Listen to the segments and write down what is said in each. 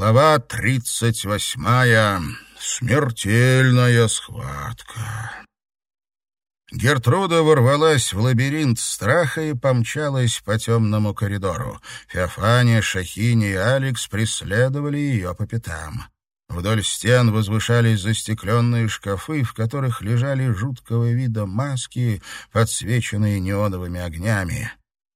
Глава тридцать восьмая. Смертельная схватка. Гертруда ворвалась в лабиринт страха и помчалась по темному коридору. Феофания, Шахини и Алекс преследовали ее по пятам. Вдоль стен возвышались застекленные шкафы, в которых лежали жуткого вида маски, подсвеченные неоновыми огнями.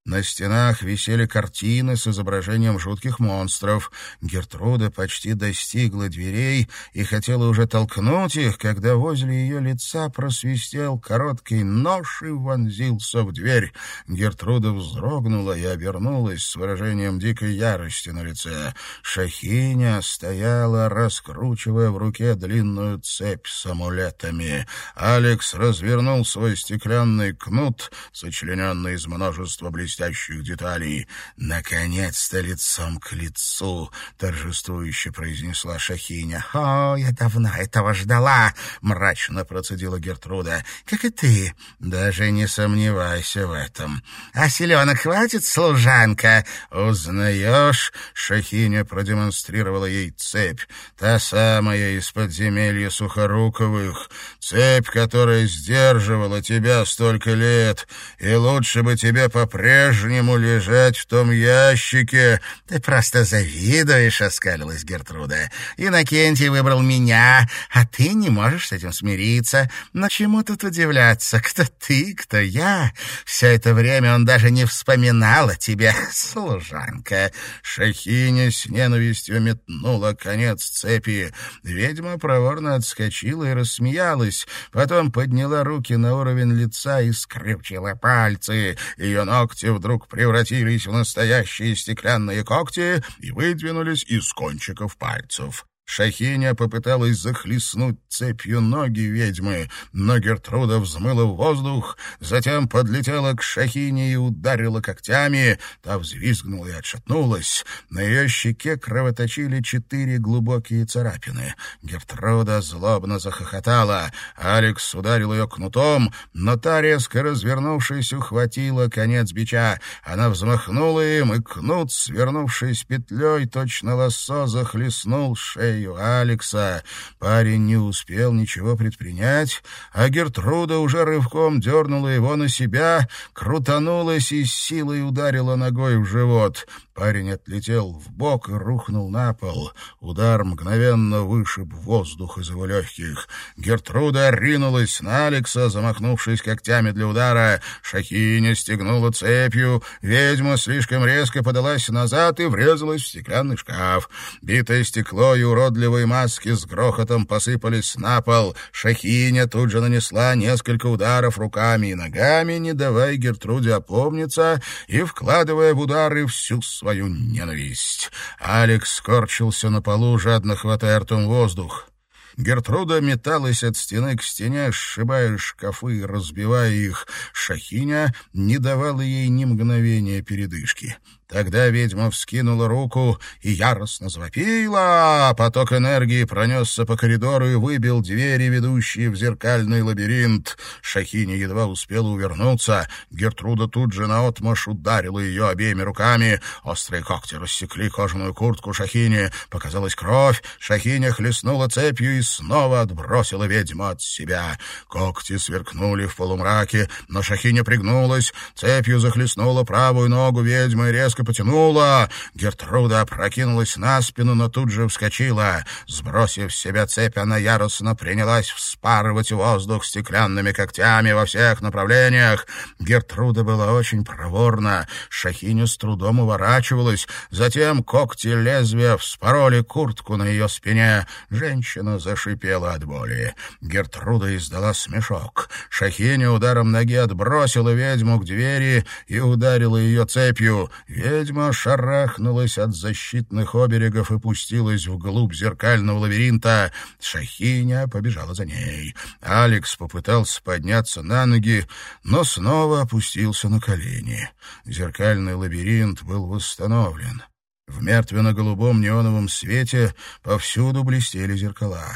На стенах висели картины с изображением жутких монстров. Гертруда почти достигла дверей и хотела уже толкнуть их, когда возле ее лица просвистел короткий нож и вонзился в дверь. Гертруда вздрогнула и обернулась с выражением дикой ярости на лице. Шахиня стояла, раскручивая в руке длинную цепь с амулетами. Алекс развернул свой стеклянный кнут, сочлененный из множества блестящих блестящих деталей. «Наконец-то лицом к лицу!» — торжествующе произнесла Шахиня. «О, я давно этого ждала!» — мрачно процедила Гертруда. «Как и ты. Даже не сомневайся в этом. А селенок хватит, служанка?» «Узнаешь?» — Шахиня продемонстрировала ей цепь. Та самая из подземелья Сухоруковых. Цепь, которая сдерживала тебя столько лет. И лучше бы тебе по-прежнему по-прежнему лежать в том ящике. — Ты просто завидуешь, — оскалилась Гертруда. — Иннокентий выбрал меня, а ты не можешь с этим смириться. Но чему тут удивляться? Кто ты, кто я? Все это время он даже не вспоминал о тебе, служанка. Шахиня с ненавистью метнула конец цепи. Ведьма проворно отскочила и рассмеялась, потом подняла руки на уровень лица и скрючила пальцы. Ее ногти вдруг превратились в настоящие стеклянные когти и выдвинулись из кончиков пальцев. Шахиня попыталась захлестнуть цепью ноги ведьмы, но Гертруда взмыла в воздух, затем подлетела к Шахине и ударила когтями. Та взвизгнула и отшатнулась. На ее щеке кровоточили четыре глубокие царапины. Гертруда злобно захохотала. Алекс ударил ее кнутом, но та, резко развернувшись, ухватила конец бича. Она взмахнула им, и кнут, свернувшись петлей, точно лассо захлестнул шею шею Алекса. Парень не успел ничего предпринять, а Гертруда уже рывком дернула его на себя, крутанулась и с силой ударила ногой в живот. Парень отлетел в бок и рухнул на пол. Удар мгновенно вышиб воздух из его легких. Гертруда ринулась на Алекса, замахнувшись когтями для удара. Шахиня стегнула цепью. Ведьма слишком резко подалась назад и врезалась в стеклянный шкаф. Битое стекло и уродливые маски с грохотом посыпались на пол. Шахиня тут же нанесла несколько ударов руками и ногами, не давая Гертруде опомниться и вкладывая в удары всю свою ненависть. Алекс скорчился на полу, жадно хватая ртом воздух. Гертруда металась от стены к стене, сшибая шкафы и разбивая их. Шахиня не давала ей ни мгновения передышки. Тогда ведьма вскинула руку и яростно завопила. Поток энергии пронесся по коридору и выбил двери, ведущие в зеркальный лабиринт. Шахиня едва успела увернуться. Гертруда тут же наотмашь ударила ее обеими руками. Острые когти рассекли кожаную куртку Шахини. Показалась кровь. Шахиня хлестнула цепью и снова отбросила ведьму от себя. Когти сверкнули в полумраке, но Шахиня пригнулась. Цепью захлестнула правую ногу ведьмы и резко резко потянула. Гертруда опрокинулась на спину, но тут же вскочила. Сбросив с себя цепь, она яростно принялась вспарывать воздух стеклянными когтями во всех направлениях. Гертруда была очень проворна. Шахиня с трудом уворачивалась. Затем когти лезвия вспороли куртку на ее спине. Женщина зашипела от боли. Гертруда издала смешок. Шахиня ударом ноги отбросила ведьму к двери и ударила ее цепью. Ведьма шарахнулась от защитных оберегов и пустилась вглубь зеркального лабиринта. Шахиня побежала за ней. Алекс попытался подняться на ноги, но снова опустился на колени. Зеркальный лабиринт был восстановлен. В мертвенно-голубом неоновом свете повсюду блестели зеркала.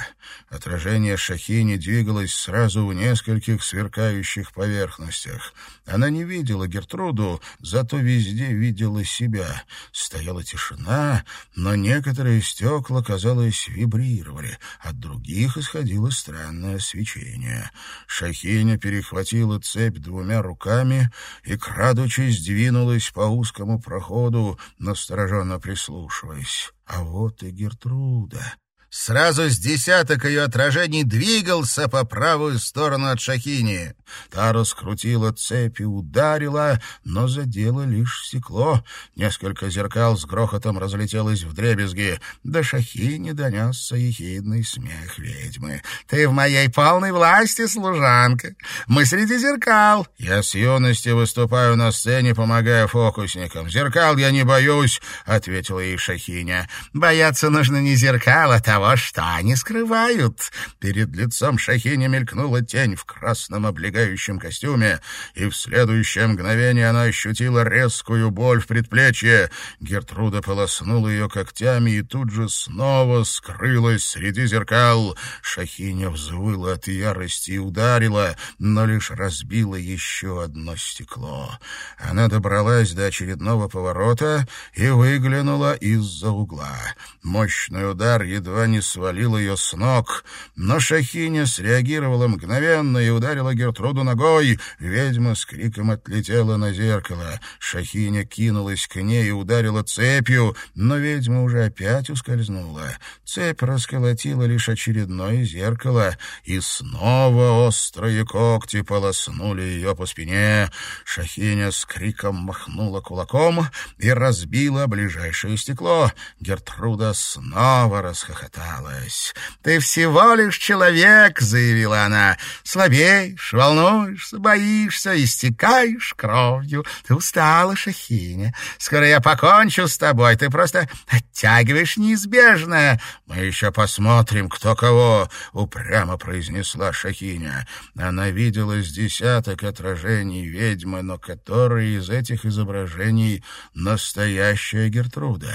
Отражение Шахини двигалось сразу в нескольких сверкающих поверхностях. Она не видела Гертруду, зато везде видела себя. Стояла тишина, но некоторые стекла, казалось, вибрировали. От других исходило странное свечение. Шахиня перехватила цепь двумя руками и, крадучись, двинулась по узкому проходу, настороженно прислушиваясь. А вот и Гертруда. Сразу с десяток ее отражений двигался по правую сторону от Шахини. Та раскрутила цепь и ударила, но задела лишь стекло. Несколько зеркал с грохотом разлетелось в дребезги. До Шахини донесся ехидный смех ведьмы. «Ты в моей полной власти, служанка! Мы среди зеркал!» «Я с юности выступаю на сцене, помогая фокусникам. Зеркал я не боюсь!» — ответила ей Шахиня. «Бояться нужно не зеркал, а того, что они скрывают. Перед лицом Шахини мелькнула тень в красном облегающем костюме, и в следующее мгновение она ощутила резкую боль в предплечье. Гертруда полоснула ее когтями и тут же снова скрылась среди зеркал. Шахиня взвыла от ярости и ударила, но лишь разбила еще одно стекло. Она добралась до очередного поворота и выглянула из-за угла. Мощный удар едва не свалил ее с ног, но Шахиня среагировала мгновенно и ударила Гертруду ногой. Ведьма с криком отлетела на зеркало. Шахиня кинулась к ней и ударила цепью, но ведьма уже опять ускользнула. Цепь расколотила лишь очередное зеркало, и снова острые когти полоснули ее по спине. Шахиня с криком махнула кулаком и разбила ближайшее стекло. Гертруда снова расхохотала рассталась. «Ты всего лишь человек», — заявила она. «Слабеешь, волнуешься, боишься, истекаешь кровью. Ты устала, Шахиня. Скоро я покончу с тобой. Ты просто оттягиваешь неизбежное». «Мы еще посмотрим, кто кого», — упрямо произнесла Шахиня. Она видела с десяток отражений ведьмы, но которые из этих изображений настоящая Гертруда.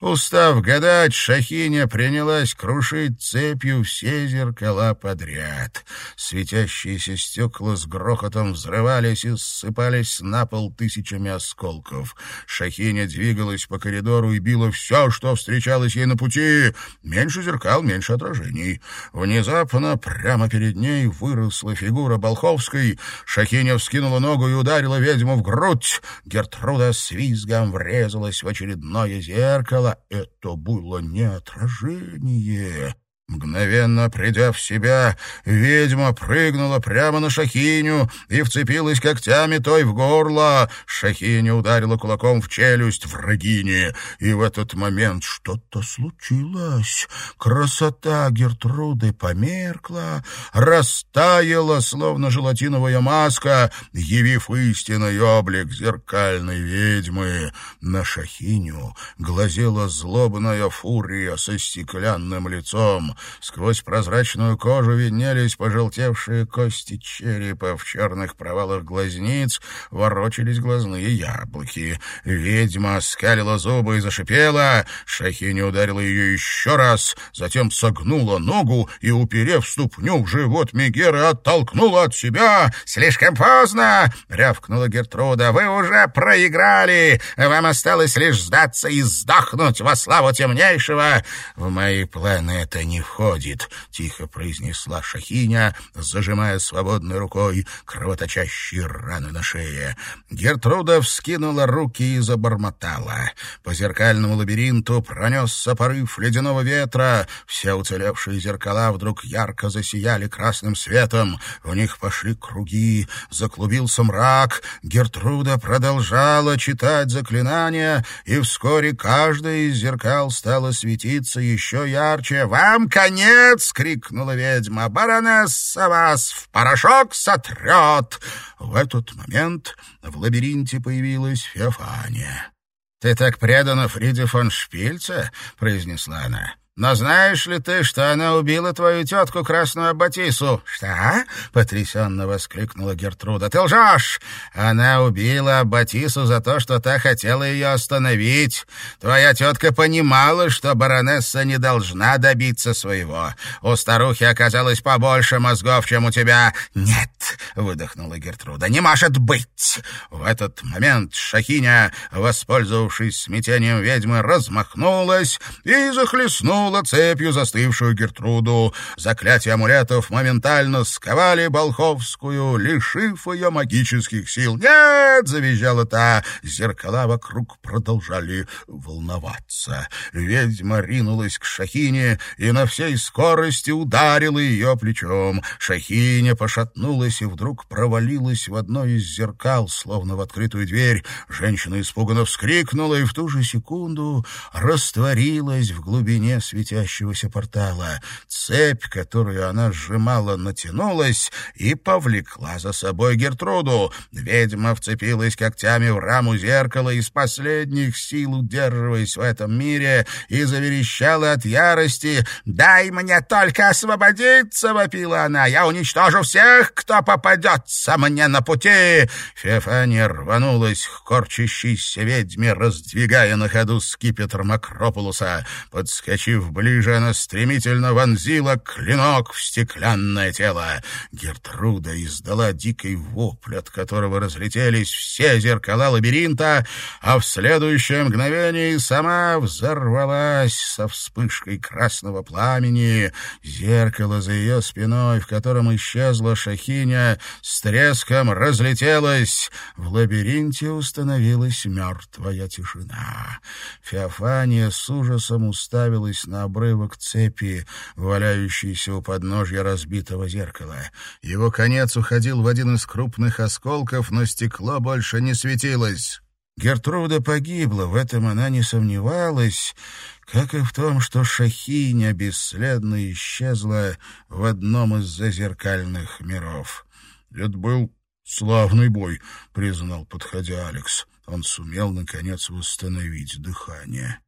Устав гадать, Шахиня принялась крушить цепью все зеркала подряд. Светящиеся стекла с грохотом взрывались и ссыпались на пол тысячами осколков. Шахиня двигалась по коридору и била все, что встречалось ей на пути. Меньше зеркал, меньше отражений. Внезапно прямо перед ней выросла фигура Болховской. Шахиня вскинула ногу и ударила ведьму в грудь. Гертруда с визгом врезалась в очередное зеркало, это было не отражение, Мгновенно придя в себя, ведьма прыгнула прямо на Шахиню и вцепилась когтями той в горло. Шахиня ударила кулаком в челюсть врагине, и в этот момент что-то случилось. Красота Гертруды померкла, растаяла, словно желатиновая маска, явив истинный облик зеркальной ведьмы. На Шахиню глазела злобная фурия со стеклянным лицом. Сквозь прозрачную кожу виднелись пожелтевшие кости черепа, в черных провалах глазниц ворочались глазные яблоки. Ведьма скалила зубы и зашипела. Шахиня ударила ее еще раз, затем согнула ногу и, уперев ступню в живот Мегеры, оттолкнула от себя. «Слишком поздно!» — рявкнула Гертруда. «Вы уже проиграли! Вам осталось лишь сдаться и сдохнуть во славу темнейшего!» «В мои планы это не входит», — тихо произнесла Шахиня, зажимая свободной рукой кровоточащие раны на шее. Гертруда вскинула руки и забормотала. По зеркальному лабиринту пронесся порыв ледяного ветра. Все уцелевшие зеркала вдруг ярко засияли красным светом. В них пошли круги, заклубился мрак. Гертруда продолжала читать заклинания, и вскоре каждое из зеркал стало светиться еще ярче. «Вам, конец!» — крикнула ведьма. «Баронесса вас в порошок сотрет!» В этот момент в лабиринте появилась Феофания. «Ты так предана Фриде фон Шпильце?» — произнесла она. Но знаешь ли ты, что она убила твою тетку Красную Аббатису?» «Что?» — потрясенно воскликнула Гертруда. «Ты лжешь! Она убила Аббатису за то, что та хотела ее остановить. Твоя тетка понимала, что баронесса не должна добиться своего. У старухи оказалось побольше мозгов, чем у тебя». «Нет!» — выдохнула Гертруда. «Не может быть!» В этот момент Шахиня, воспользовавшись смятением ведьмы, размахнулась и захлестнула рванула цепью застывшую Гертруду. Заклятия амулетов моментально сковали Болховскую, лишив ее магических сил. «Нет!» — завизжала та. Зеркала вокруг продолжали волноваться. Ведьма ринулась к Шахине и на всей скорости ударила ее плечом. Шахиня пошатнулась и вдруг провалилась в одно из зеркал, словно в открытую дверь. Женщина испуганно вскрикнула и в ту же секунду растворилась в глубине светящегося портала. Цепь, которую она сжимала, натянулась и повлекла за собой Гертруду. Ведьма вцепилась когтями в раму зеркала из последних сил, удерживаясь в этом мире, и заверещала от ярости. «Дай мне только освободиться!» — вопила она. «Я уничтожу всех, кто попадется мне на пути!» Феофания рванулась к корчащейся ведьме, раздвигая на ходу скипетр Макропулуса. Подскочив Подскочив ближе, она стремительно вонзила клинок в стеклянное тело. Гертруда издала дикий вопль, от которого разлетелись все зеркала лабиринта, а в следующее мгновение сама взорвалась со вспышкой красного пламени. Зеркало за ее спиной, в котором исчезла шахиня, с треском разлетелось. В лабиринте установилась мертвая тишина. Феофания с ужасом уставилась на обрывок цепи, валяющийся у подножья разбитого зеркала. Его конец уходил в один из крупных осколков, но стекло больше не светилось. Гертруда погибла, в этом она не сомневалась, как и в том, что Шахиня бесследно исчезла в одном из зазеркальных миров. «Это был славный бой», — признал, подходя Алекс. Он сумел, наконец, восстановить дыхание.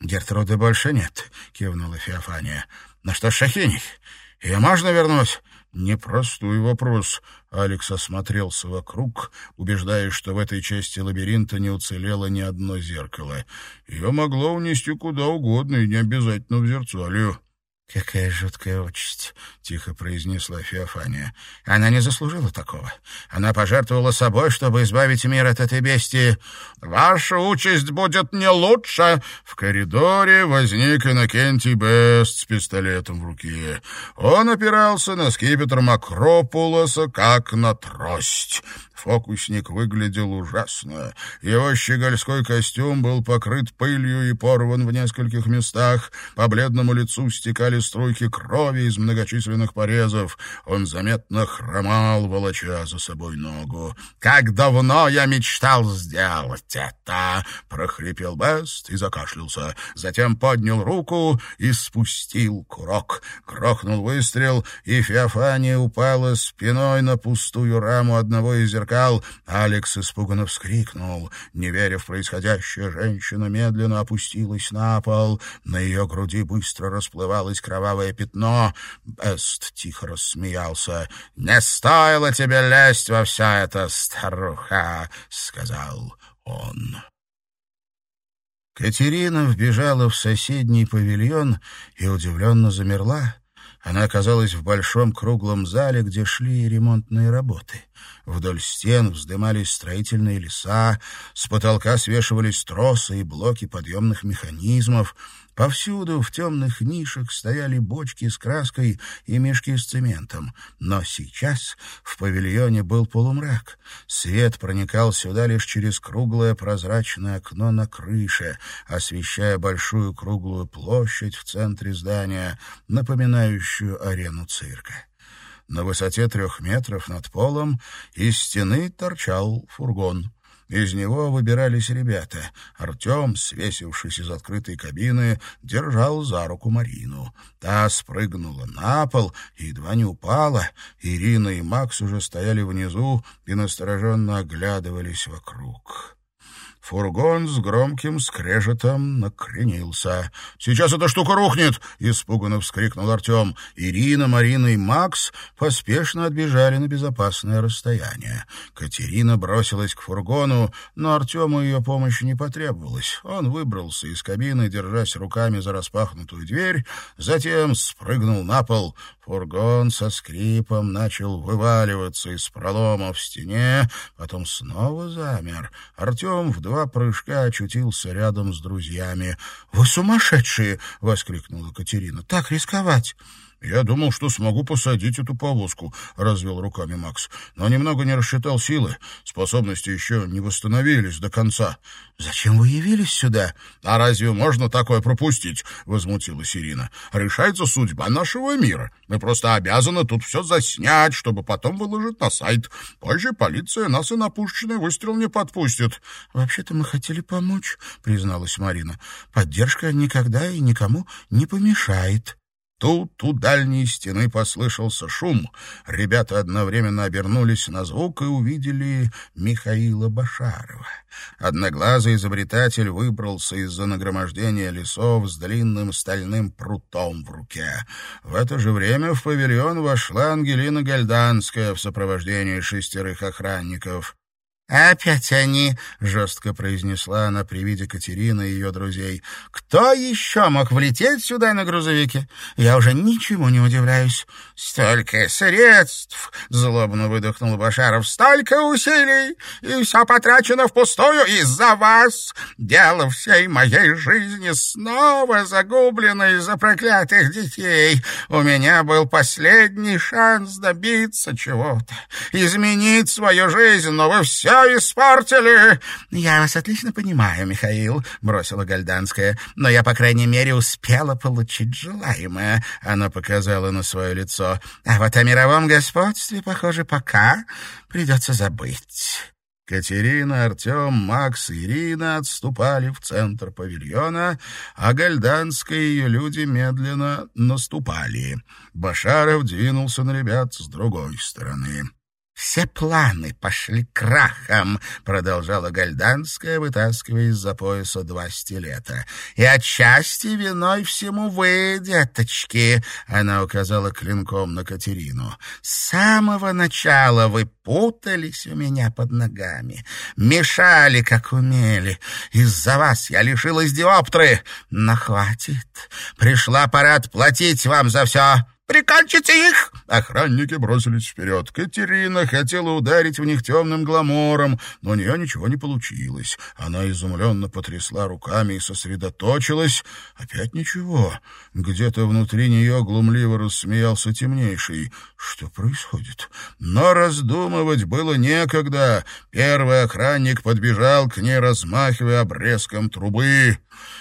«Гертруды больше нет», — кивнула Феофания. «Ну что ж, Шахиний, ее можно вернуть?» «Непростой вопрос». Алекс осмотрелся вокруг, убеждаясь, что в этой части лабиринта не уцелело ни одно зеркало. Ее могло унести куда угодно, и не обязательно в зерцалию. «Какая жуткая участь», — тихо произнесла Феофания. «Она не заслужила такого. Она пожертвовала собой, чтобы избавить мир от этой бестии. Ваша участь будет не лучше!» В коридоре возник Иннокентий Бест с пистолетом в руке. Он опирался на скипетр Макропулоса, как на трость. Фокусник выглядел ужасно. Его щегольской костюм был покрыт пылью и порван в нескольких местах. По бледному лицу стекали струйки крови из многочисленных порезов. Он заметно хромал, волоча за собой ногу. «Как давно я мечтал сделать это!» — прохрипел Бест и закашлялся. Затем поднял руку и спустил курок. Грохнул выстрел, и Феофания упала спиной на пустую раму одного из зеркал зеркал. Алекс испуганно вскрикнул. Не веря в происходящее, женщина медленно опустилась на пол. На ее груди быстро расплывалось кровавое пятно. Бест тихо рассмеялся. «Не стоило тебе лезть во все это, старуха!» — сказал он. Катерина вбежала в соседний павильон и удивленно замерла. Она оказалась в большом круглом зале, где шли ремонтные работы. Вдоль стен вздымались строительные леса, с потолка свешивались тросы и блоки подъемных механизмов. Повсюду в темных нишах стояли бочки с краской и мешки с цементом. Но сейчас в павильоне был полумрак. Свет проникал сюда лишь через круглое прозрачное окно на крыше, освещая большую круглую площадь в центре здания, напоминающую арену цирка. На высоте трех метров над полом из стены торчал фургон. Из него выбирались ребята. Артем, свесившись из открытой кабины, держал за руку Марину. Та спрыгнула на пол и едва не упала. Ирина и Макс уже стояли внизу и настороженно оглядывались вокруг. Фургон с громким скрежетом накренился. «Сейчас эта штука рухнет!» — испуганно вскрикнул Артем. Ирина, Марина и Макс поспешно отбежали на безопасное расстояние. Катерина бросилась к фургону, но Артему ее помощи не потребовалось. Он выбрался из кабины, держась руками за распахнутую дверь, затем спрыгнул на пол. Фургон со скрипом начал вываливаться из пролома в стене, потом снова замер. Артем в два прыжка очутился рядом с друзьями. «Вы сумасшедшие!» — воскликнула Катерина. «Так рисковать!» «Я думал, что смогу посадить эту повозку», — развел руками Макс. «Но немного не рассчитал силы. Способности еще не восстановились до конца». «Зачем вы явились сюда?» «А разве можно такое пропустить?» — возмутилась Ирина. «Решается судьба нашего мира. Мы просто обязаны тут все заснять, чтобы потом выложить на сайт. Позже полиция нас и на пушечный выстрел не подпустит». «Вообще-то мы хотели помочь», — призналась Марина. «Поддержка никогда и никому не помешает». Тут у дальней стены послышался шум. Ребята одновременно обернулись на звук и увидели Михаила Башарова. Одноглазый изобретатель выбрался из-за нагромождения лесов с длинным стальным прутом в руке. В это же время в павильон вошла Ангелина Гальданская в сопровождении шестерых охранников. «Опять они!» — жестко произнесла она при виде Катерины и ее друзей. «Кто еще мог влететь сюда на грузовике? Я уже ничему не удивляюсь. Столько средств!» — злобно выдохнул Башаров. «Столько усилий! И все потрачено впустую из-за вас! Дело всей моей жизни снова загублено из-за проклятых детей. У меня был последний шанс добиться чего-то, изменить свою жизнь, но вы все все испортили!» «Я вас отлично понимаю, Михаил», — бросила Гальданская, «но я, по крайней мере, успела получить желаемое», — она показала на свое лицо. «А вот о мировом господстве, похоже, пока придется забыть». Катерина, Артем, Макс и Ирина отступали в центр павильона, а Гальданская и ее люди медленно наступали. Башаров двинулся на ребят с другой стороны. «Все планы пошли крахом», — продолжала Гальданская, вытаскивая из-за пояса два стилета. «И отчасти виной всему вы, деточки», — она указала клинком на Катерину. «С самого начала вы путались у меня под ногами, мешали, как умели. Из-за вас я лишилась диоптры, но хватит. Пришла пора отплатить вам за все». Прикончите их!» Охранники бросились вперед. Катерина хотела ударить в них темным гламором, но у нее ничего не получилось. Она изумленно потрясла руками и сосредоточилась. Опять ничего. Где-то внутри нее глумливо рассмеялся темнейший. Что происходит? Но раздумывать было некогда. Первый охранник подбежал к ней, размахивая обрезком трубы.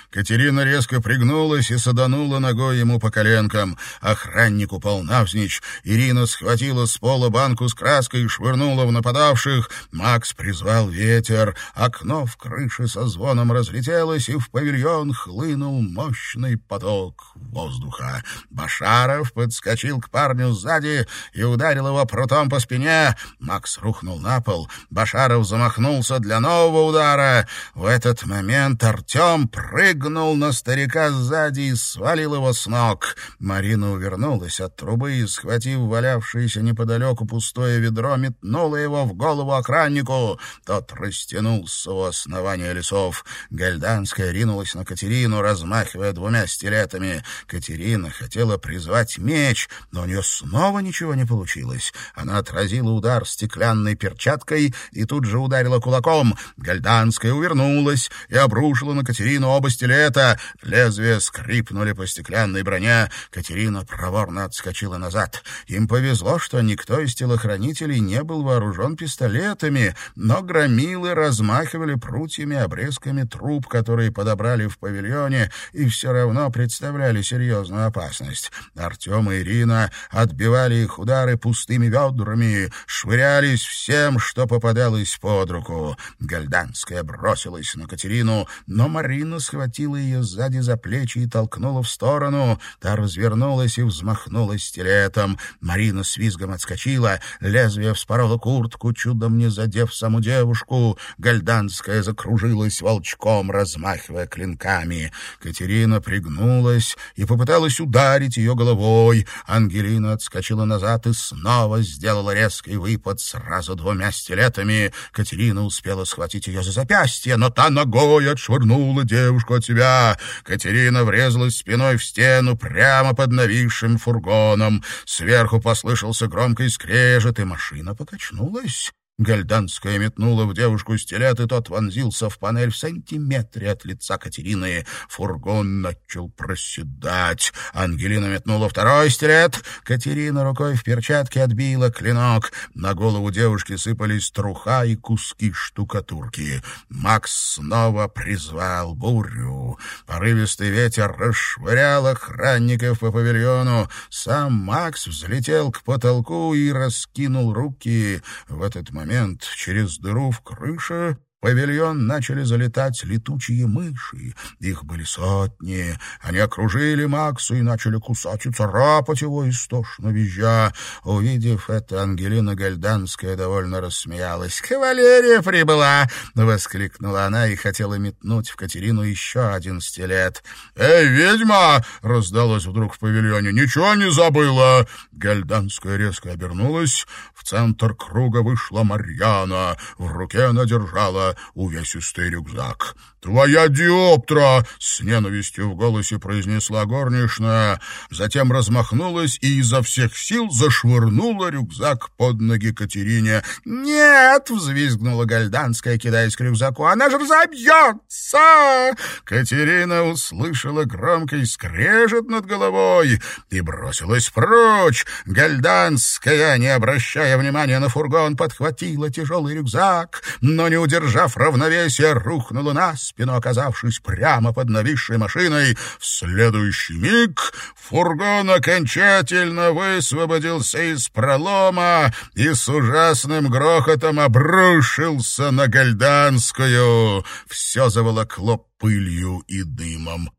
Катерина резко пригнулась и саданула ногой ему по коленкам. Охранник упал навзничь. Ирина схватила с пола банку с краской и швырнула в нападавших. Макс призвал ветер. Окно в крыше со звоном разлетелось, и в павильон хлынул мощный поток воздуха. Башаров подскочил к парню сзади и ударил его прутом по спине. Макс рухнул на пол. Башаров замахнулся для нового удара. В этот момент Артем прыгнул на старика сзади и свалил его с ног. Марина увернулась от трубы и, схватив валявшееся неподалеку пустое ведро, метнула его в голову охраннику. Тот растянулся у основания лесов. Гальданская ринулась на Катерину, размахивая двумя стилетами. Катерина хотела призвать меч, но у нее снова ничего не получилось. Она отразила удар стеклянной перчаткой и тут же ударила кулаком. Гальданская увернулась и обрушила на Катерину оба стилета. Лезвия скрипнули по стеклянной броне. Катерина проворно отскочила назад. Им повезло, что никто из телохранителей не был вооружен пистолетами, но громилы размахивали прутьями, обрезками труб, которые подобрали в павильоне, и все равно представляли серьезную опасность. Артем и Ирина отбивали их удары пустыми ведрами, швырялись всем, что попадалось под руку. Гальданская бросилась на Катерину, но Марина схватила ее сзади за плечи и толкнула в сторону. Та развернулась и взмахнула взмахнула стилетом. Марина с визгом отскочила, лезвие вспороло куртку, чудом не задев саму девушку. Гальданская закружилась волчком, размахивая клинками. Катерина пригнулась и попыталась ударить ее головой. Ангелина отскочила назад и снова сделала резкий выпад сразу двумя стилетами. Катерина успела схватить ее за запястье, но та ногой отшвырнула девушку от себя. Катерина врезалась спиной в стену прямо под нависшим фургоном. Сверху послышался громкий скрежет, и машина покачнулась. Гальданская метнула в девушку стилет, и тот вонзился в панель в сантиметре от лица Катерины. Фургон начал проседать. Ангелина метнула второй стилет. Катерина рукой в перчатке отбила клинок. На голову девушки сыпались труха и куски штукатурки. Макс снова призвал бурю. Порывистый ветер расшвырял охранников по павильону. Сам Макс взлетел к потолку и раскинул руки. В этот момент момент через дыру в крыше павильон начали залетать летучие мыши. Их были сотни. Они окружили Макса и начали кусать и царапать его, истошно визжа. Увидев это, Ангелина Гальданская довольно рассмеялась. «Кавалерия прибыла!» — воскликнула она и хотела метнуть в Катерину еще один стилет. «Эй, ведьма!» — раздалось вдруг в павильоне. «Ничего не забыла!» Гальданская резко обернулась. В центр круга вышла Марьяна. В руке она держала увесистый рюкзак. «Твоя диоптра!» — с ненавистью в голосе произнесла горничная, затем размахнулась и изо всех сил зашвырнула рюкзак под ноги Катерине. «Нет!» — взвизгнула Гальданская, кидаясь к рюкзаку. «Она же разобьется!» Катерина услышала громкий скрежет над головой и бросилась прочь. Гальданская, не обращая внимания на фургон, подхватила тяжелый рюкзак, но не удержав равновесия, рухнула на спину спину оказавшись прямо под нависшей машиной. В следующий миг фургон окончательно высвободился из пролома и с ужасным грохотом обрушился на Гальданскую. Все заволокло пылью и дымом.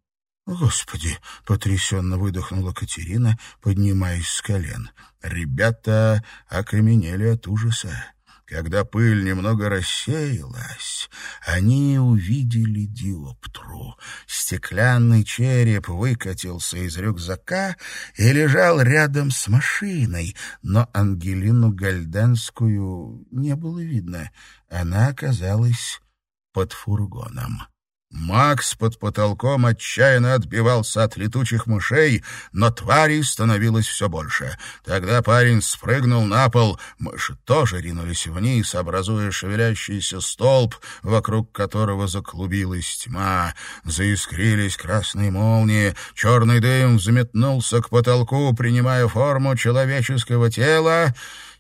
«Господи!» — потрясенно выдохнула Катерина, поднимаясь с колен. Ребята окаменели от ужаса. Когда пыль немного рассеялась, они увидели диоптру. Стеклянный череп выкатился из рюкзака и лежал рядом с машиной, но Ангелину Гальданскую не было видно. Она оказалась под фургоном. Макс под потолком отчаянно отбивался от летучих мышей, но тварей становилось все больше. Тогда парень спрыгнул на пол, мыши тоже ринулись вниз, образуя шевелящийся столб, вокруг которого заклубилась тьма. Заискрились красные молнии, черный дым взметнулся к потолку, принимая форму человеческого тела,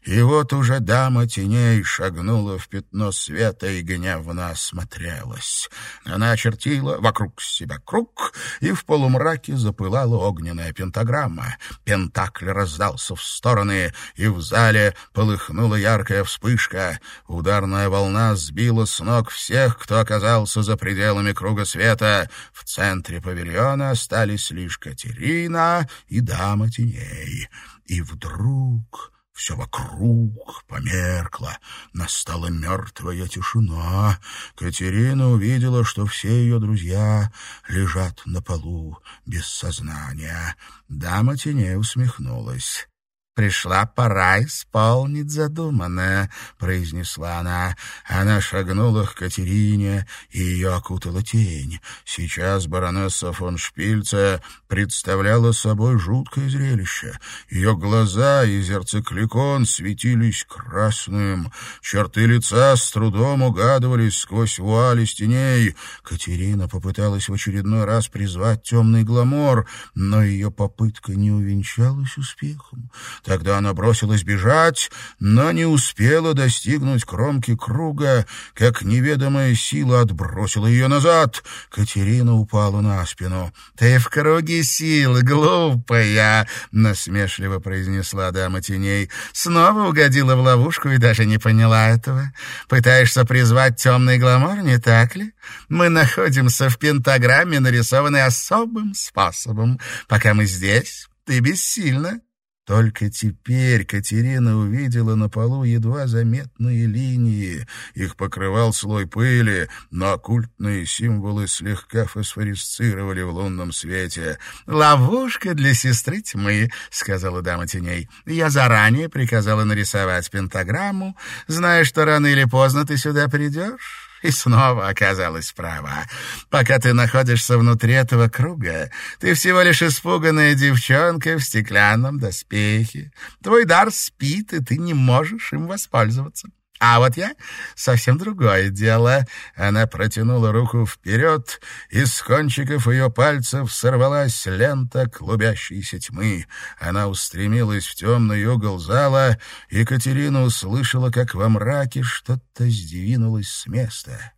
и вот уже дама теней шагнула в пятно света и гневно осмотрелась. Она очертила вокруг себя круг, и в полумраке запылала огненная пентаграмма. Пентакль раздался в стороны, и в зале полыхнула яркая вспышка. Ударная волна сбила с ног всех, кто оказался за пределами круга света. В центре павильона остались лишь Катерина и дама теней. И вдруг... Все вокруг померкло, настала мертвая тишина. Катерина увидела, что все ее друзья лежат на полу без сознания. Дама теней усмехнулась. «Пришла пора исполнить задуманное», — произнесла она. Она шагнула к Катерине, и ее окутала тень. Сейчас баронесса фон Шпильце представляла собой жуткое зрелище. Ее глаза и зерцекликон светились красным. Черты лица с трудом угадывались сквозь вуали теней. Катерина попыталась в очередной раз призвать темный гламор, но ее попытка не увенчалась успехом. Тогда она бросилась бежать, но не успела достигнуть кромки круга, как неведомая сила отбросила ее назад. Катерина упала на спину. «Ты в круге силы, глупая!» — насмешливо произнесла дама теней. «Снова угодила в ловушку и даже не поняла этого. Пытаешься призвать темный гламор, не так ли? Мы находимся в пентаграмме, нарисованной особым способом. Пока мы здесь, ты бессильна. Только теперь Катерина увидела на полу едва заметные линии. Их покрывал слой пыли, но оккультные символы слегка фосфорисцировали в лунном свете. «Ловушка для сестры тьмы», — сказала дама теней. «Я заранее приказала нарисовать пентаграмму, зная, что рано или поздно ты сюда придешь» и снова оказалась права. Пока ты находишься внутри этого круга, ты всего лишь испуганная девчонка в стеклянном доспехе. Твой дар спит, и ты не можешь им воспользоваться. А вот я совсем другое дело. Она протянула руку вперед, и с кончиков ее пальцев сорвалась лента клубящейся тьмы. Она устремилась в темный угол зала, и Катерина услышала, как во мраке что-то сдвинулось с места.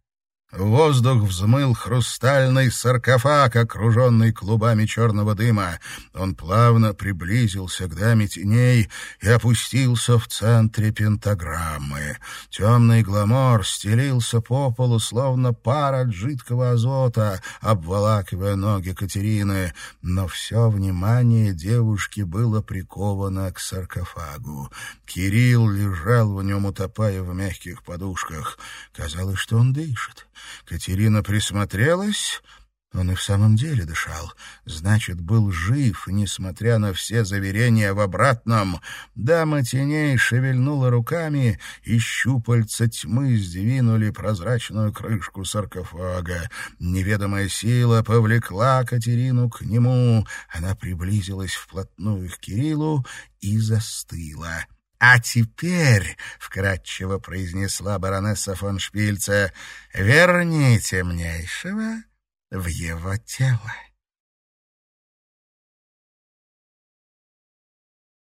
Воздух взмыл хрустальный саркофаг, окруженный клубами черного дыма. Он плавно приблизился к даме теней и опустился в центре пентаграммы. Темный гламор стелился по полу, словно пар от жидкого азота, обволакивая ноги Катерины, но все внимание девушки было приковано к саркофагу. Кирилл лежал в нем, утопая в мягких подушках. Казалось, что он дышит. Катерина присмотрелась он и в самом деле дышал. Значит, был жив, несмотря на все заверения в обратном. Дама теней шевельнула руками, и щупальца тьмы сдвинули прозрачную крышку саркофага. Неведомая сила повлекла Катерину к нему. Она приблизилась вплотную к Кириллу и застыла. «А теперь», — вкратчиво произнесла баронесса фон Шпильце, — «верни темнейшего в его тело.